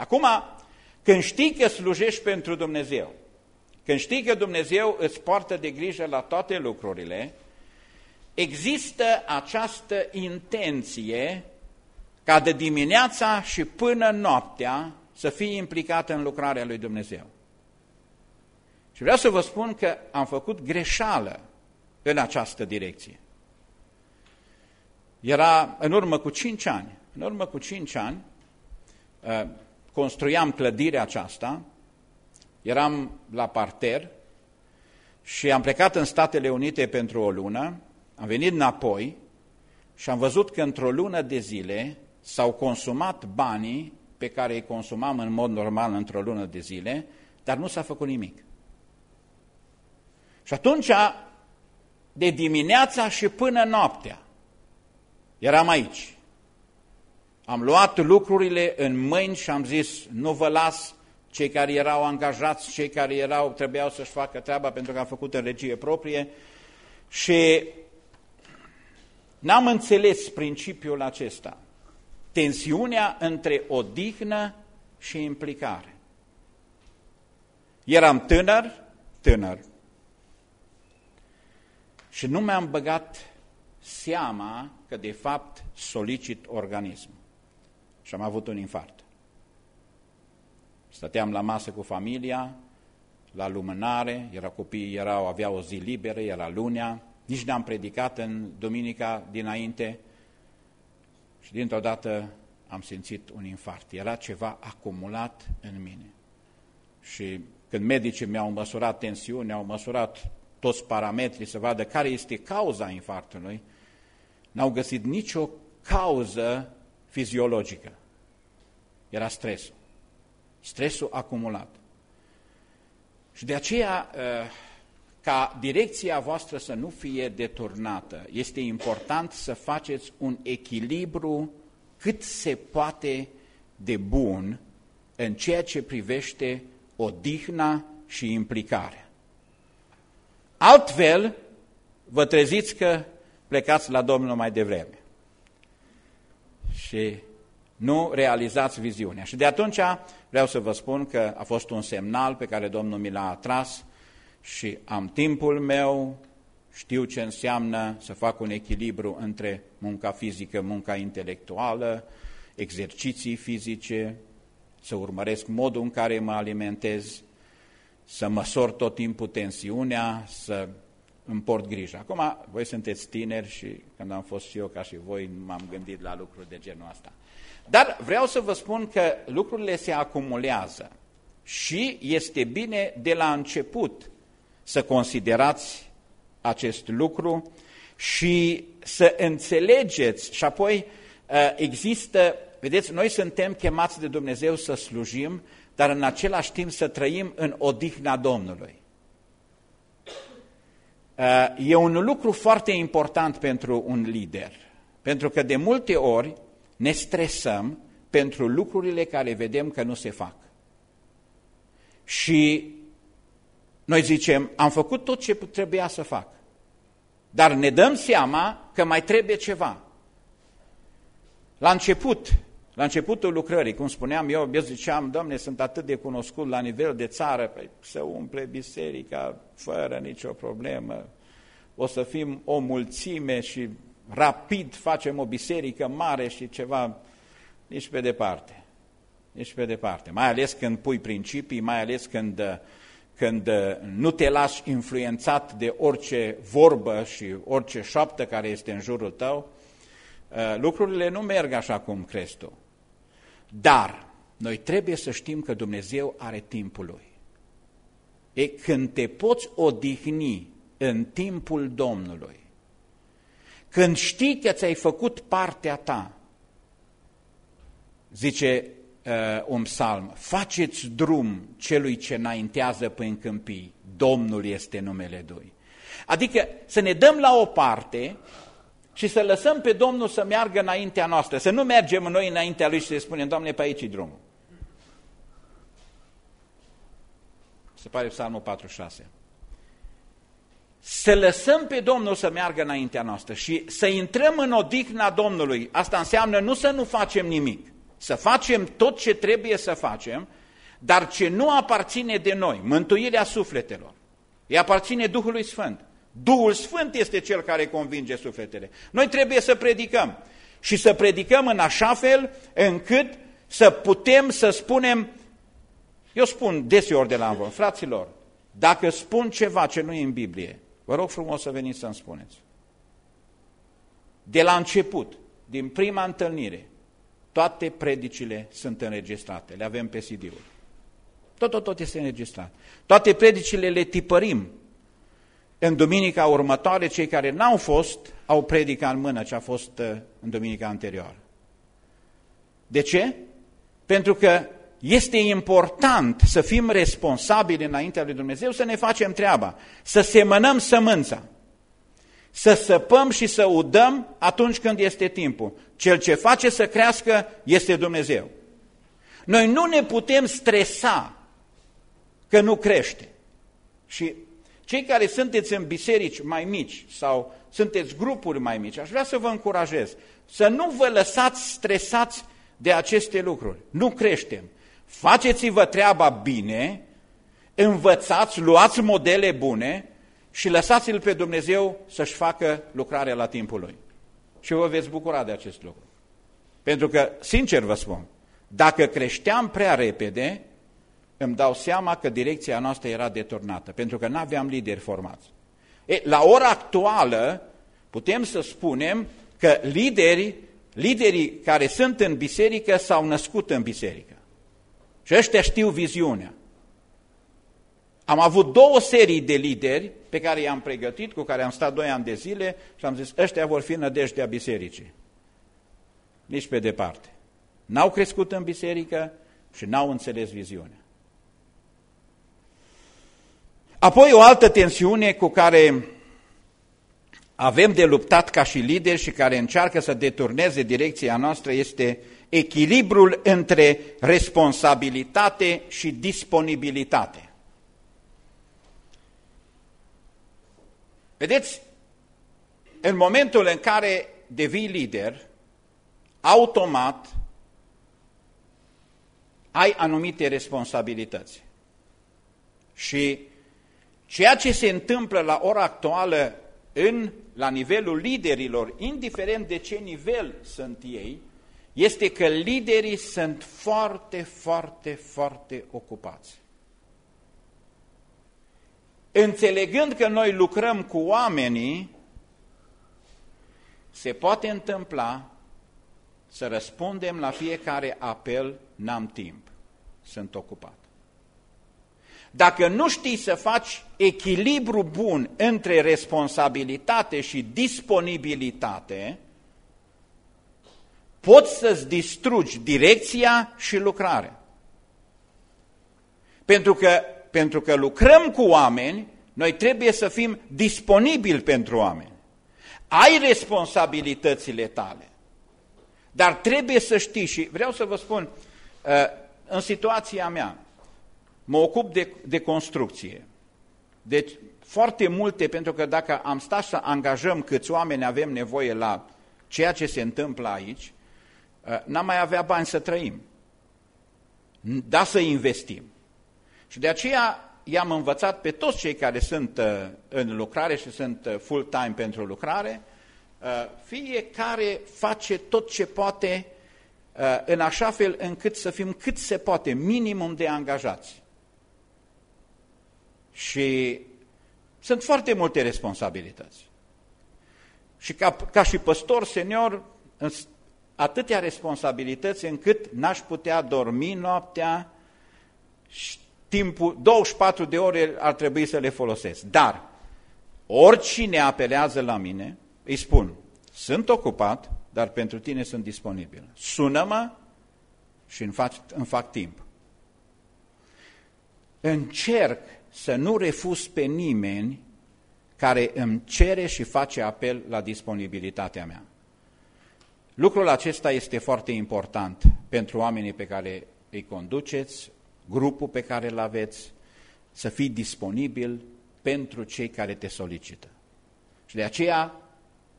Acum, când știi că slujești pentru Dumnezeu, când știi că Dumnezeu îți poartă de grijă la toate lucrurile, există această intenție ca de dimineața și până noaptea să fii implicat în lucrarea lui Dumnezeu. Și vreau să vă spun că am făcut greșeală în această direcție. Era în urmă cu cinci ani. În urmă cu cinci ani uh, construiam clădirea aceasta, eram la parter și am plecat în Statele Unite pentru o lună, am venit înapoi și am văzut că într-o lună de zile s-au consumat banii pe care îi consumam în mod normal într-o lună de zile, dar nu s-a făcut nimic. Și atunci, de dimineața și până noaptea, eram aici. Am luat lucrurile în mâini și am zis, nu vă las cei care erau angajați, cei care erau, trebuiau să-și facă treaba pentru că am făcut în regie proprie și n-am înțeles principiul acesta. Tensiunea între odihnă și implicare. Eram tânăr, tânăr, și nu mi-am băgat seama că de fapt solicit organismul și am avut un infart. Stăteam la masă cu familia, la lumânare, era copiii erau, aveau o zi liberă, era lunea, nici n-am predicat în duminica dinainte și dintr-o dată am simțit un infart. Era ceva acumulat în mine. Și când medicii mi-au măsurat tensiunea, au măsurat toți parametrii să vadă care este cauza infartului, n-au găsit nicio cauză fiziologică. Era stresul. Stresul acumulat. Și de aceea, uh, ca direcția voastră să nu fie deturnată, este important să faceți un echilibru cât se poate de bun în ceea ce privește odihna și implicarea. Altfel, vă treziți că plecați la Domnul mai devreme. Și nu realizați viziunea. Și de atunci vreau să vă spun că a fost un semnal pe care Domnul mi l-a atras și am timpul meu, știu ce înseamnă să fac un echilibru între munca fizică, munca intelectuală, exerciții fizice, să urmăresc modul în care mă alimentez, să măsor tot timpul tensiunea, să îmi port grijă. Acum, voi sunteți tineri și când am fost și eu ca și voi, m-am gândit la lucruri de genul ăsta. Dar vreau să vă spun că lucrurile se acumulează și este bine de la început să considerați acest lucru și să înțelegeți și apoi uh, există, vedeți, noi suntem chemați de Dumnezeu să slujim, dar în același timp să trăim în odihna Domnului. Uh, e un lucru foarte important pentru un lider, pentru că de multe ori ne stresăm pentru lucrurile care vedem că nu se fac. Și noi zicem, am făcut tot ce trebuia să fac, dar ne dăm seama că mai trebuie ceva. La început, la începutul lucrării, cum spuneam eu, eu ziceam, domne, sunt atât de cunoscut la nivel de țară, păi, să umple biserica fără nicio problemă, o să fim o mulțime și rapid facem o biserică mare și ceva, nici pe departe. Nici pe departe. Mai ales când pui principii, mai ales când, când nu te lași influențat de orice vorbă și orice șoaptă care este în jurul tău, lucrurile nu merg așa cum crezi tu. Dar noi trebuie să știm că Dumnezeu are timpul Lui. E când te poți odihni în timpul Domnului, când știi că ți-ai făcut partea ta, zice uh, un psalm, faceți drum celui ce înaintează prin câmpii, Domnul este numele Lui. Adică să ne dăm la o parte și să lăsăm pe Domnul să meargă înaintea noastră, să nu mergem noi înaintea Lui și să spunem, Doamne, pe aici e drumul. Se pare psalmul 46 să lăsăm pe Domnul să meargă înaintea noastră și să intrăm în odihna Domnului. Asta înseamnă nu să nu facem nimic, să facem tot ce trebuie să facem, dar ce nu aparține de noi, mântuirea sufletelor, îi aparține Duhului Sfânt. Duhul Sfânt este cel care convinge sufletele. Noi trebuie să predicăm și să predicăm în așa fel încât să putem să spunem, eu spun deseori de la învon, fraților, dacă spun ceva ce nu e în Biblie, Vă rog frumos să veniți să-mi spuneți. De la început, din prima întâlnire, toate predicile sunt înregistrate, le avem pe CD-uri. Tot, tot, tot este înregistrat. Toate predicile le tipărim. În duminica următoare, cei care n-au fost, au predica în mână ce a fost uh, în duminica anterioară. De ce? Pentru că este important să fim responsabili înaintea lui Dumnezeu, să ne facem treaba, să semănăm sămânța, să săpăm și să udăm atunci când este timpul. Cel ce face să crească este Dumnezeu. Noi nu ne putem stresa că nu crește. Și cei care sunteți în biserici mai mici sau sunteți grupuri mai mici, aș vrea să vă încurajez să nu vă lăsați stresați de aceste lucruri. Nu creștem. Faceți-vă treaba bine, învățați, luați modele bune și lăsați-L pe Dumnezeu să-și facă lucrarea la timpul Lui. Și vă veți bucura de acest lucru. Pentru că, sincer vă spun, dacă creșteam prea repede, îmi dau seama că direcția noastră era deturnată, pentru că nu aveam lideri formați. E, la ora actuală, putem să spunem că liderii, liderii care sunt în biserică s-au născut în biserică. Și ăștia știu viziunea. Am avut două serii de lideri pe care i-am pregătit, cu care am stat doi ani de zile și am zis, ăștia vor fi nădejdea bisericii. Nici pe departe. N-au crescut în biserică și n-au înțeles viziunea. Apoi o altă tensiune cu care avem de luptat ca și lideri și care încearcă să deturneze direcția noastră este echilibrul între responsabilitate și disponibilitate. Vedeți, în momentul în care devii lider, automat ai anumite responsabilități. Și ceea ce se întâmplă la ora actuală în, la nivelul liderilor, indiferent de ce nivel sunt ei, este că liderii sunt foarte, foarte, foarte ocupați. Înțelegând că noi lucrăm cu oamenii, se poate întâmpla să răspundem la fiecare apel, n-am timp, sunt ocupat. Dacă nu știi să faci echilibru bun între responsabilitate și disponibilitate, poți să-ți distrugi direcția și lucrarea. Pentru că, pentru că lucrăm cu oameni, noi trebuie să fim disponibili pentru oameni. Ai responsabilitățile tale, dar trebuie să știi și vreau să vă spun, uh, în situația mea, mă ocup de, de construcție. Deci, foarte multe, pentru că dacă am stat să angajăm câți oameni avem nevoie la ceea ce se întâmplă aici, uh, n-am mai avea bani să trăim. Da să investim. Și de aceea i-am învățat pe toți cei care sunt uh, în lucrare și sunt uh, full-time pentru lucrare, fiecare face tot ce poate în așa fel încât să fim cât se poate, minimum de angajați. Și sunt foarte multe responsabilități. Și ca, ca și păstor senior, atâtea responsabilități încât n-aș putea dormi noaptea și timpul, 24 de ore ar trebui să le folosesc. Dar oricine apelează la mine, îi spun, sunt ocupat, dar pentru tine sunt disponibil. Sună-mă și îmi fac, îmi fac timp. Încerc să nu refuz pe nimeni care îmi cere și face apel la disponibilitatea mea. Lucrul acesta este foarte important pentru oamenii pe care îi conduceți, grupul pe care îl aveți, să fii disponibil pentru cei care te solicită. Și de aceea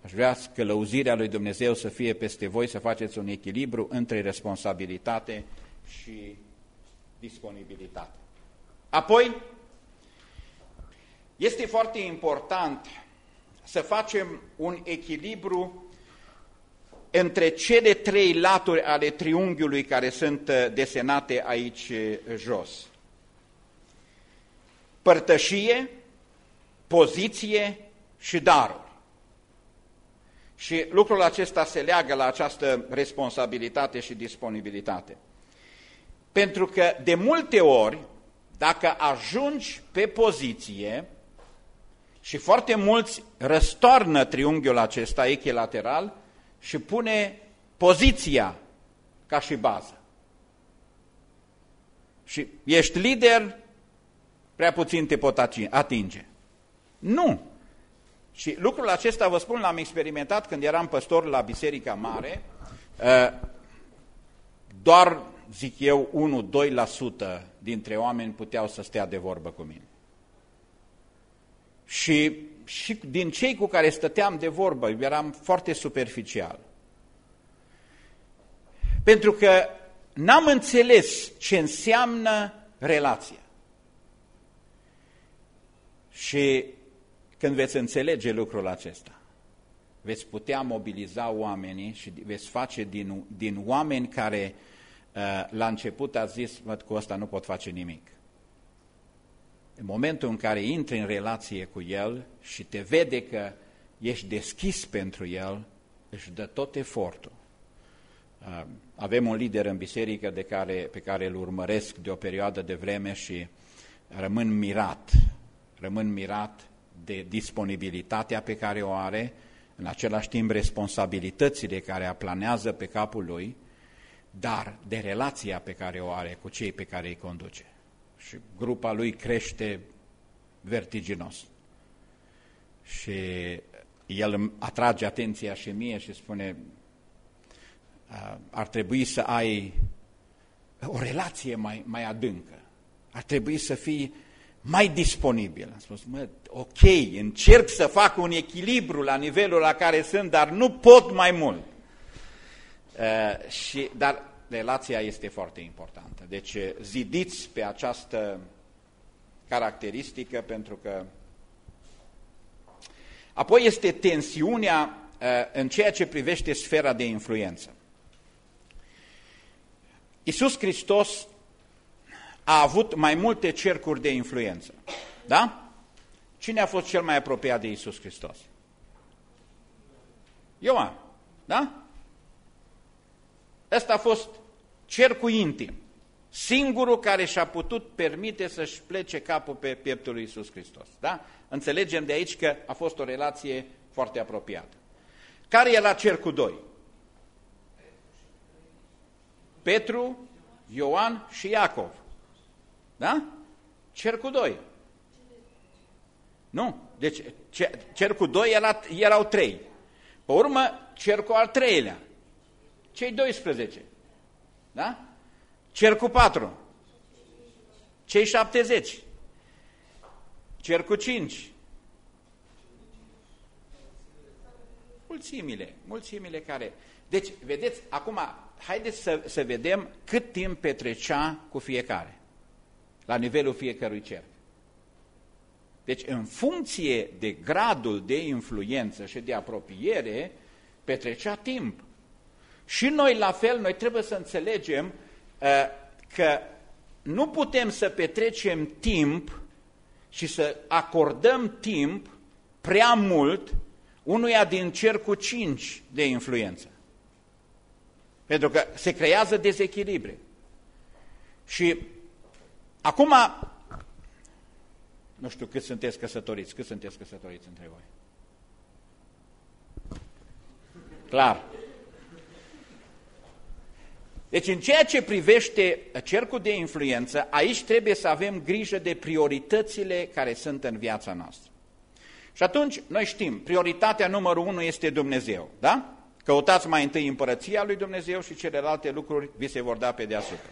aș vrea călăuzirea lui Dumnezeu să fie peste voi, să faceți un echilibru între responsabilitate și disponibilitate. Apoi, este foarte important să facem un echilibru între cele trei laturi ale triunghiului care sunt uh, desenate aici uh, jos. Părtășie, poziție și daruri. Și lucrul acesta se leagă la această responsabilitate și disponibilitate. Pentru că de multe ori, dacă ajungi pe poziție, și foarte mulți răstoarnă triunghiul acesta echilateral și pune poziția ca și bază. Și ești lider, prea puțin te pot atinge. Nu! Și lucrul acesta, vă spun, l-am experimentat când eram păstor la Biserica Mare, ă, doar, zic eu, 1-2% dintre oameni puteau să stea de vorbă cu mine. Și, și din cei cu care stăteam de vorbă, eram foarte superficial. Pentru că n-am înțeles ce înseamnă relația. Și când veți înțelege lucrul acesta, veți putea mobiliza oamenii și veți face din, din oameni care uh, la început a zis, văd, cu ăsta nu pot face nimic. În momentul în care intri în relație cu El și te vede că ești deschis pentru El, își dă tot efortul. Uh, avem un lider în biserică de care, pe care îl urmăresc de o perioadă de vreme și rămân mirat, rămân mirat de disponibilitatea pe care o are, în același timp responsabilitățile care aplanează pe capul lui, dar de relația pe care o are cu cei pe care îi conduce și grupa lui crește vertiginos. Și el atrage atenția și mie și spune ar trebui să ai o relație mai, mai adâncă, ar trebui să fii mai disponibil. Am spus, mă, ok, încerc să fac un echilibru la nivelul la care sunt, dar nu pot mai mult. Uh, și, dar relația este foarte importantă. Deci zidiți pe această caracteristică pentru că apoi este tensiunea uh, în ceea ce privește sfera de influență. Iisus Hristos a avut mai multe cercuri de influență. Da? Cine a fost cel mai apropiat de Iisus Hristos? Ioan. Da? Ăsta a fost cercul intim. Singurul care și-a putut permite să-și plece capul pe pieptul lui Iisus Hristos. Da? Înțelegem de aici că a fost o relație foarte apropiată. Care era cercul 2? Petru, Ioan și Iacov. Da? Cercul 2. Nu. Deci cercul 2 era, erau 3. Pe urmă, cercul al treilea. Cei 12. Da? Cercul 4. Cei 70. Cercul 5. Mulțimile, mulțimile care... Deci, vedeți, acum, haideți să, să vedem cât timp petrecea cu fiecare, la nivelul fiecărui cerc. Deci, în funcție de gradul de influență și de apropiere, petrecea timp. Și noi, la fel, noi trebuie să înțelegem uh, că nu putem să petrecem timp și să acordăm timp prea mult unuia din cercul 5 de influență. Pentru că se creează dezechilibre. Și acum, nu știu cât sunteți căsătoriți, cât sunteți căsătoriți între voi? Clar. Deci în ceea ce privește cercul de influență, aici trebuie să avem grijă de prioritățile care sunt în viața noastră. Și atunci, noi știm, prioritatea numărul unu este Dumnezeu, da? Căutați mai întâi împărăția lui Dumnezeu și celelalte lucruri vi se vor da pe deasupra.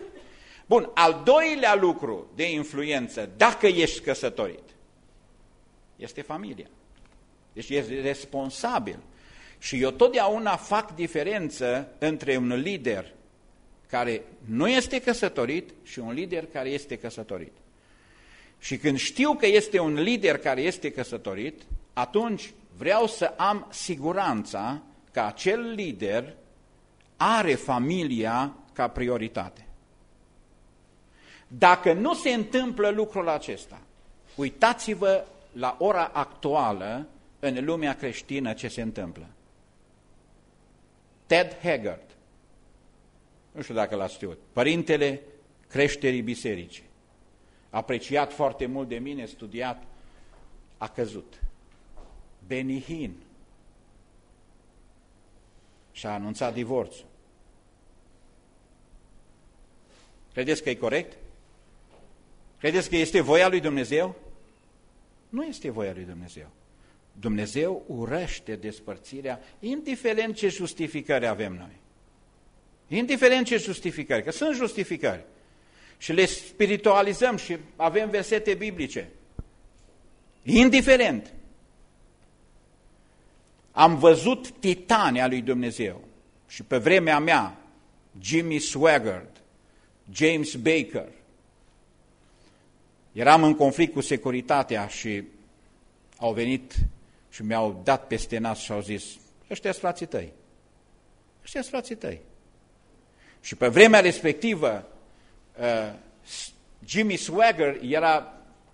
Bun, al doilea lucru de influență, dacă ești căsătorit, este familia. Deci ești responsabil. Și eu totdeauna fac diferență între un lider care nu este căsătorit și un lider care este căsătorit. Și când știu că este un lider care este căsătorit, atunci vreau să am siguranța că acel lider are familia ca prioritate. Dacă nu se întâmplă lucrul acesta, uitați-vă la ora actuală în lumea creștină ce se întâmplă. Ted Haggard, nu știu dacă l-ați știut, părintele creșterii bisericii, apreciat foarte mult de mine, studiat, a căzut. Benihin și-a anunțat divorțul. Credeți că e corect? Credeți că este voia lui Dumnezeu? Nu este voia lui Dumnezeu. Dumnezeu urăște despărțirea, indiferent ce justificări avem noi. Indiferent ce justificări, că sunt justificări. Și le spiritualizăm și avem versete biblice. Indiferent. Am văzut titania lui Dumnezeu și pe vremea mea, Jimmy Swaggart, James Baker. Eram în conflict cu securitatea și au venit și mi-au dat peste nas și au zis, ăștia sunt frații tăi. Ăștia sunt frații tăi. Și pe vremea respectivă, uh, Jimmy Swagger era,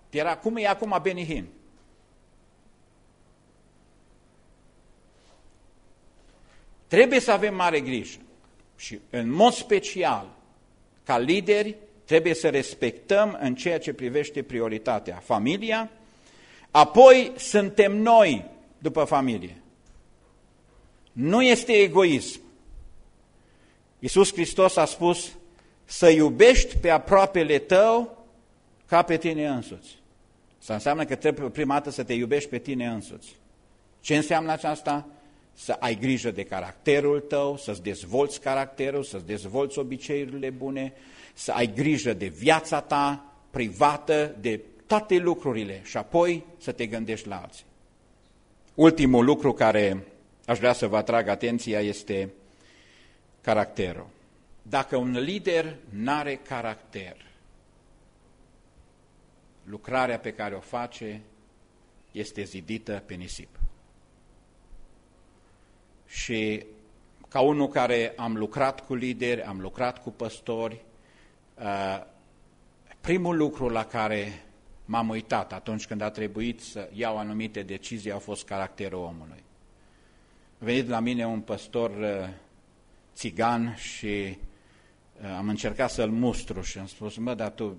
era cum e acum Benny Hinn. Trebuie să avem mare grijă și în mod special, ca lideri, trebuie să respectăm în ceea ce privește prioritatea, familia, apoi suntem noi după familie. Nu este egoism. Iisus Hristos a spus să iubești pe aproapele tău ca pe tine însuți. Asta înseamnă că trebuie prima dată să te iubești pe tine însuți. Ce înseamnă aceasta? Să ai grijă de caracterul tău, să-ți dezvolți caracterul, să-ți dezvolți obiceiurile bune, să ai grijă de viața ta privată, de toate lucrurile și apoi să te gândești la alții. Ultimul lucru care aș vrea să vă atrag atenția este caracterul. dacă un lider n-are caracter, lucrarea pe care o face este zidită pe nisip. Și ca unul care am lucrat cu lideri, am lucrat cu păstori, uh, primul lucru la care m-am uitat atunci când a trebuit să iau anumite decizii a fost caracterul omului. A venit la mine un păstor uh, țigan și uh, am încercat să-l mustru și am spus, mă, dar tu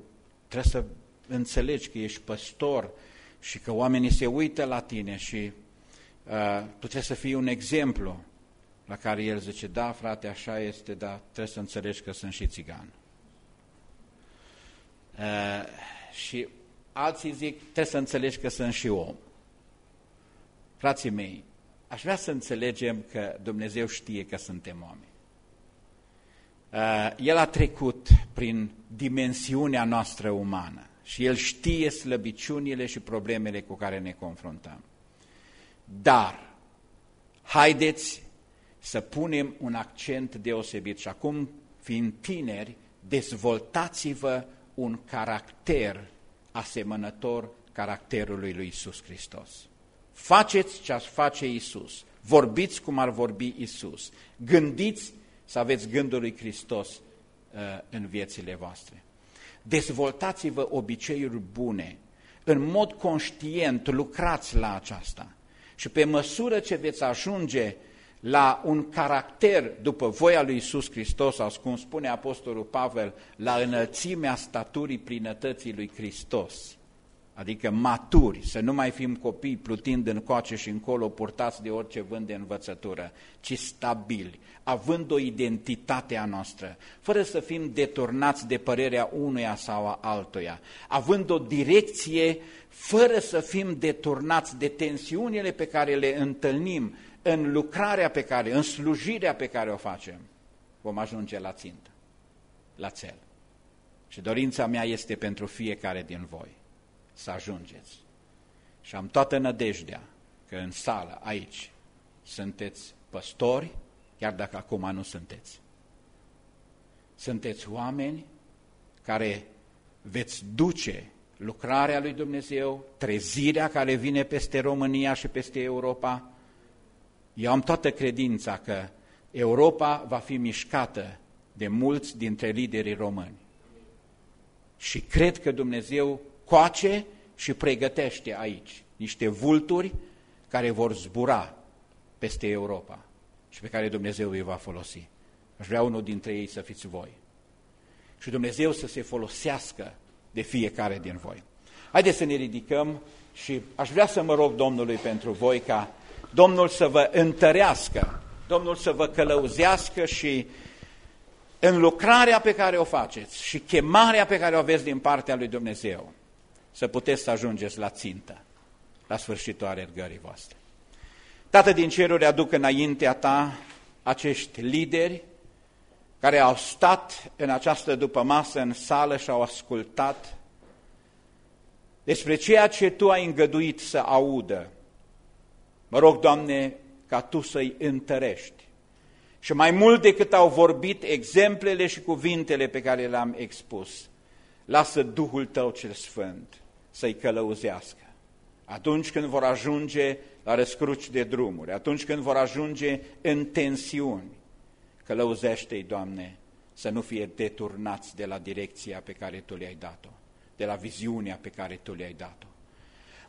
trebuie să înțelegi că ești păstor și că oamenii se uită la tine și uh, tu trebuie să fii un exemplu. La care el zice, da, frate, așa este, dar trebuie să înțelegi că sunt și țigan. Uh, și alții zic, trebuie să înțelegi că sunt și om. Frații mei, aș vrea să înțelegem că Dumnezeu știe că suntem oameni. Uh, el a trecut prin dimensiunea noastră umană și El știe slăbiciunile și problemele cu care ne confruntăm. Dar, haideți să punem un accent deosebit și acum, fiind tineri, dezvoltați-vă un caracter asemănător caracterului lui Isus Hristos. Faceți ce ar face Isus, vorbiți cum ar vorbi Isus, gândiți să aveți gândul lui Hristos uh, în viețile voastre. Dezvoltați-vă obiceiuri bune, în mod conștient lucrați la aceasta și pe măsură ce veți ajunge la un caracter după voia lui Isus Hristos, sau cum spune Apostolul Pavel, la înălțimea staturii plinătății lui Hristos, adică maturi, să nu mai fim copii plutind în coace și încolo, purtați de orice vânt de învățătură, ci stabili, având o identitate a noastră, fără să fim deturnați de părerea unuia sau a altuia, având o direcție, fără să fim deturnați de tensiunile pe care le întâlnim în lucrarea pe care, în slujirea pe care o facem, vom ajunge la țintă, la cel. Și dorința mea este pentru fiecare din voi să ajungeți. Și am toată nădejdea că în sală, aici, sunteți păstori, chiar dacă acum nu sunteți. Sunteți oameni care veți duce lucrarea lui Dumnezeu, trezirea care vine peste România și peste Europa, eu am toată credința că Europa va fi mișcată de mulți dintre liderii români. Și cred că Dumnezeu coace și pregătește aici niște vulturi care vor zbura peste Europa și pe care Dumnezeu îi va folosi. Aș vrea unul dintre ei să fiți voi. Și Dumnezeu să se folosească de fiecare din voi. Haideți să ne ridicăm și aș vrea să mă rog Domnului pentru voi ca Domnul să vă întărească, Domnul să vă călăuzească și în lucrarea pe care o faceți și chemarea pe care o aveți din partea lui Dumnezeu, să puteți să ajungeți la țintă, la sfârșitul alergării voastre. Tată din ceruri, aduc înaintea ta acești lideri care au stat în această dupămasă în sală și au ascultat despre ceea ce Tu ai îngăduit să audă Mă rog, Doamne, ca Tu să-i întărești. Și mai mult decât au vorbit exemplele și cuvintele pe care le-am expus, lasă Duhul Tău cel Sfânt să-i călăuzească. Atunci când vor ajunge la răscruci de drumuri, atunci când vor ajunge în tensiuni, călăuzește-i, Doamne, să nu fie deturnați de la direcția pe care Tu le-ai dat-o, de la viziunea pe care Tu le-ai dat-o.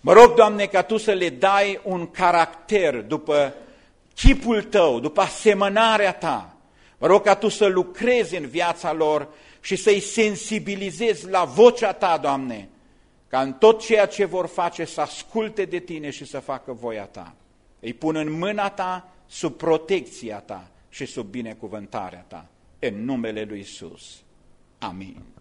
Mă rog, Doamne, ca Tu să le dai un caracter după chipul Tău, după asemănarea Ta. Mă rog ca Tu să lucrezi în viața lor și să-i sensibilizezi la vocea Ta, Doamne, ca în tot ceea ce vor face să asculte de Tine și să facă voia Ta. Îi pun în mâna Ta, sub protecția Ta și sub binecuvântarea Ta. În numele Lui Isus. Amin.